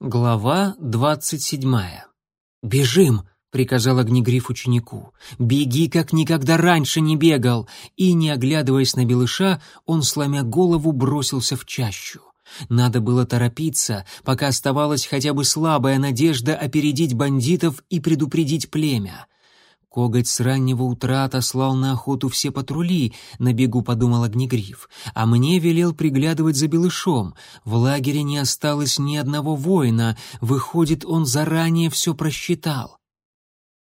Глава двадцать седьмая. «Бежим!» — приказал Огнегриф ученику. «Беги, как никогда раньше не бегал!» И, не оглядываясь на Белыша, он, сломя голову, бросился в чащу. Надо было торопиться, пока оставалась хотя бы слабая надежда опередить бандитов и предупредить племя. Коготь с раннего утра отослал на охоту все патрули, на бегу подумал Огнегриф, а мне велел приглядывать за Белышом. В лагере не осталось ни одного воина, выходит, он заранее все просчитал.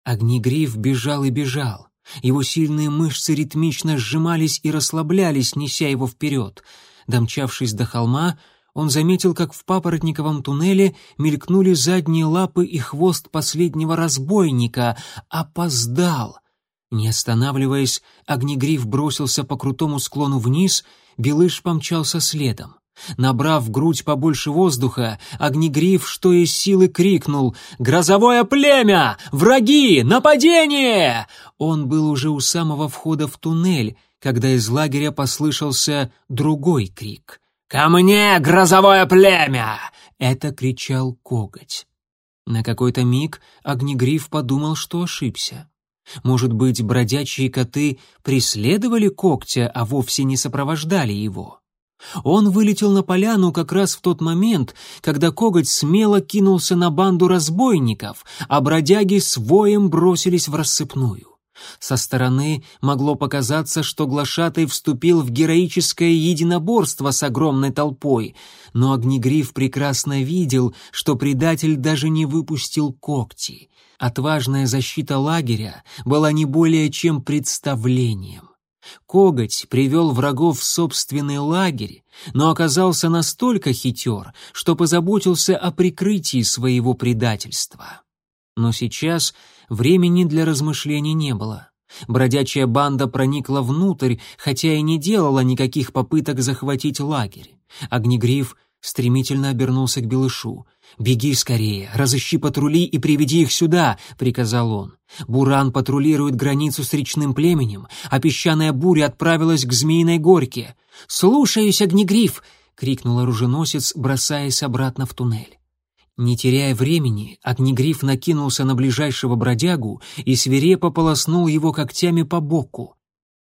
Огнегриф бежал и бежал. Его сильные мышцы ритмично сжимались и расслаблялись, неся его вперед. Домчавшись до холма, он заметил, как в папоротниковом туннеле мелькнули задние лапы и хвост последнего разбойника. Опоздал! Не останавливаясь, Огнегриф бросился по крутому склону вниз, Белыш помчался следом. Набрав в грудь побольше воздуха, Огнегриф, что из силы, крикнул «Грозовое племя! Враги! Нападение!» Он был уже у самого входа в туннель, когда из лагеря послышался другой крик — «Ко мне, грозовое племя!» — это кричал коготь. На какой-то миг Огнегриф подумал, что ошибся. Может быть, бродячие коты преследовали когтя, а вовсе не сопровождали его. Он вылетел на поляну как раз в тот момент, когда коготь смело кинулся на банду разбойников, а бродяги с воем бросились в рассыпную. Со стороны могло показаться, что глашатай вступил в героическое единоборство с огромной толпой, но Огнегриф прекрасно видел, что предатель даже не выпустил когти. Отважная защита лагеря была не более чем представлением. Коготь привел врагов в собственный лагерь, но оказался настолько хитер, что позаботился о прикрытии своего предательства. Но сейчас времени для размышлений не было. Бродячая банда проникла внутрь, хотя и не делала никаких попыток захватить лагерь. Огнегриф стремительно обернулся к Белышу. «Беги скорее, разыщи патрули и приведи их сюда», — приказал он. «Буран патрулирует границу с речным племенем, а песчаная буря отправилась к Змеиной горке». «Слушаюсь, Огнегриф!» — крикнул оруженосец, бросаясь обратно в туннель. Не теряя времени, Огнегриф накинулся на ближайшего бродягу и свирепо полоснул его когтями по боку.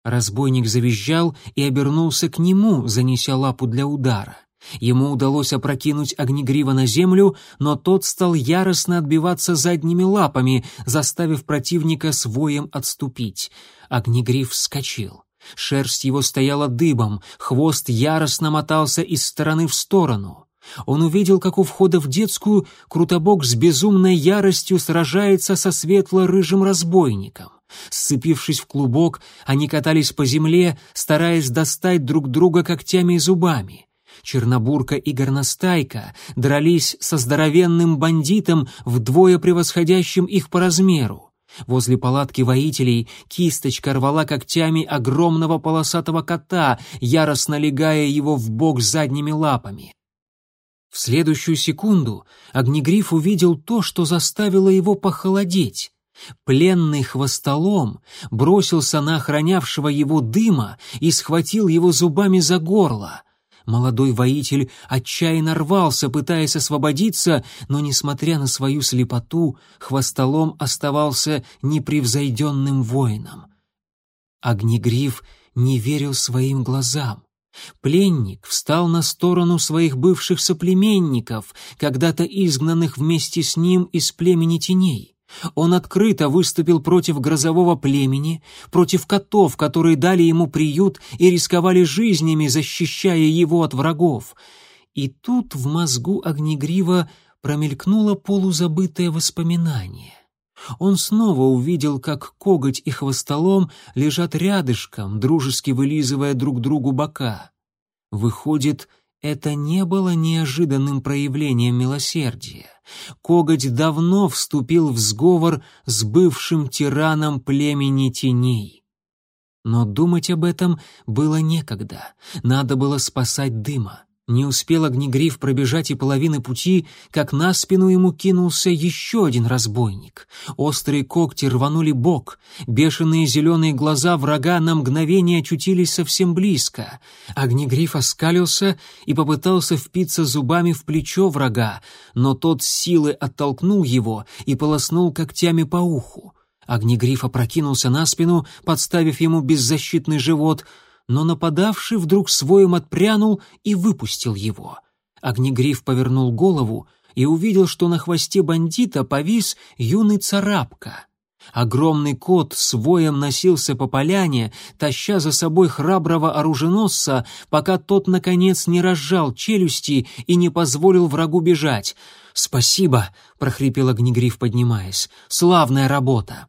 Разбойник завизжал и обернулся к нему, занеся лапу для удара. Ему удалось опрокинуть Огнегрива на землю, но тот стал яростно отбиваться задними лапами, заставив противника с воем отступить. Огнегриф вскочил. Шерсть его стояла дыбом, хвост яростно мотался из стороны в сторону. Он увидел, как у входа в детскую Крутобок с безумной яростью сражается со светло-рыжим разбойником. Сцепившись в клубок, они катались по земле, стараясь достать друг друга когтями и зубами. Чернобурка и Горностайка дрались со здоровенным бандитом, вдвое превосходящим их по размеру. Возле палатки воителей кисточка рвала когтями огромного полосатого кота, яростно легая его в бок задними лапами. В следующую секунду Огнегриф увидел то, что заставило его похолодеть. Пленный хвостолом бросился на охранявшего его дыма и схватил его зубами за горло. Молодой воитель отчаянно рвался, пытаясь освободиться, но, несмотря на свою слепоту, хвостолом оставался непревзойденным воином. Огнегриф не верил своим глазам. Пленник встал на сторону своих бывших соплеменников, когда-то изгнанных вместе с ним из племени теней. Он открыто выступил против грозового племени, против котов, которые дали ему приют и рисковали жизнями, защищая его от врагов. И тут в мозгу Огнегрива промелькнуло полузабытое воспоминание. Он снова увидел, как коготь и хвостолом лежат рядышком, дружески вылизывая друг другу бока. Выходит, это не было неожиданным проявлением милосердия. Коготь давно вступил в сговор с бывшим тираном племени теней. Но думать об этом было некогда, надо было спасать дыма. Не успел огнегриф пробежать и половины пути, как на спину ему кинулся еще один разбойник. Острые когти рванули бок, бешеные зеленые глаза врага на мгновение очутились совсем близко. Огнегриф оскалился и попытался впиться зубами в плечо врага, но тот с силы оттолкнул его и полоснул когтями по уху. Огнегриф опрокинулся на спину, подставив ему беззащитный живот — но нападавший вдруг своим отпрянул и выпустил его. Огнегриф повернул голову и увидел, что на хвосте бандита повис юный царапка. Огромный кот с воем носился по поляне, таща за собой храброго оруженосца, пока тот, наконец, не разжал челюсти и не позволил врагу бежать. «Спасибо!» — прохрипел Огнегриф, поднимаясь. «Славная работа!»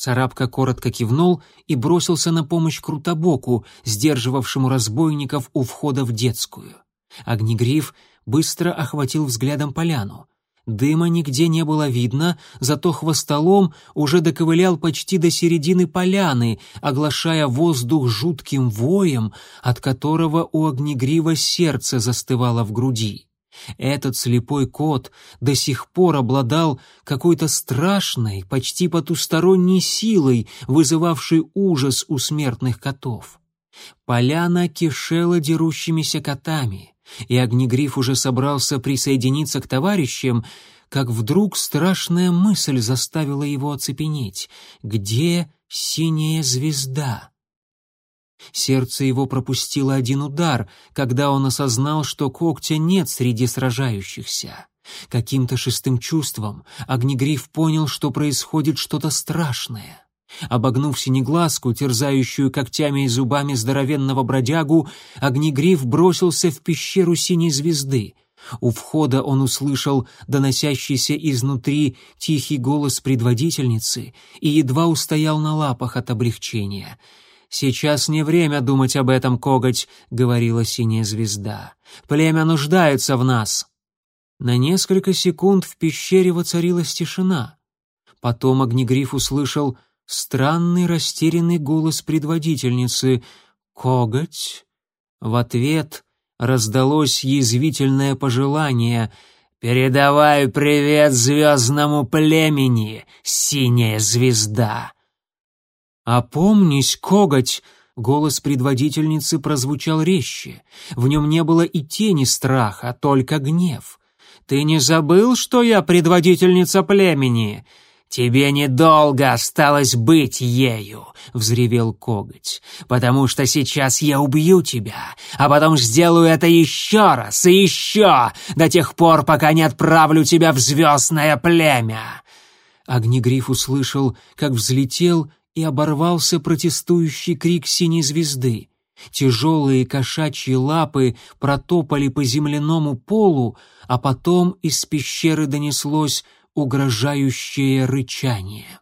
Царапка коротко кивнул и бросился на помощь Крутобоку, сдерживавшему разбойников у входа в детскую. Огнегриф быстро охватил взглядом поляну. Дыма нигде не было видно, зато хвостолом уже доковылял почти до середины поляны, оглашая воздух жутким воем, от которого у огнегрива сердце застывало в груди. Этот слепой кот до сих пор обладал какой-то страшной, почти потусторонней силой, вызывавшей ужас у смертных котов. Поляна кишела дерущимися котами, и Огнегриф уже собрался присоединиться к товарищам, как вдруг страшная мысль заставила его оцепенеть. «Где синяя звезда?» Сердце его пропустило один удар, когда он осознал, что когтя нет среди сражающихся. Каким-то шестым чувством Огнегриф понял, что происходит что-то страшное. Обогнув синеглазку, терзающую когтями и зубами здоровенного бродягу, Огнегриф бросился в пещеру синей звезды. У входа он услышал доносящийся изнутри тихий голос предводительницы и едва устоял на лапах от облегчения — «Сейчас не время думать об этом, коготь», — говорила синяя звезда. «Племя нуждается в нас». На несколько секунд в пещере воцарилась тишина. Потом Огнегриф услышал странный растерянный голос предводительницы «Коготь?» В ответ раздалось язвительное пожелание «Передавай привет звездному племени, синяя звезда!» «Опомнись, коготь!» Голос предводительницы прозвучал резче. В нем не было и тени страха, только гнев. «Ты не забыл, что я предводительница племени?» «Тебе недолго осталось быть ею», — взревел коготь, «потому что сейчас я убью тебя, а потом сделаю это еще раз и еще, до тех пор, пока не отправлю тебя в звездное племя». Огнегриф услышал, как взлетел и оборвался протестующий крик синей звезды. Тяжелые кошачьи лапы протопали по земляному полу, а потом из пещеры донеслось угрожающее рычание.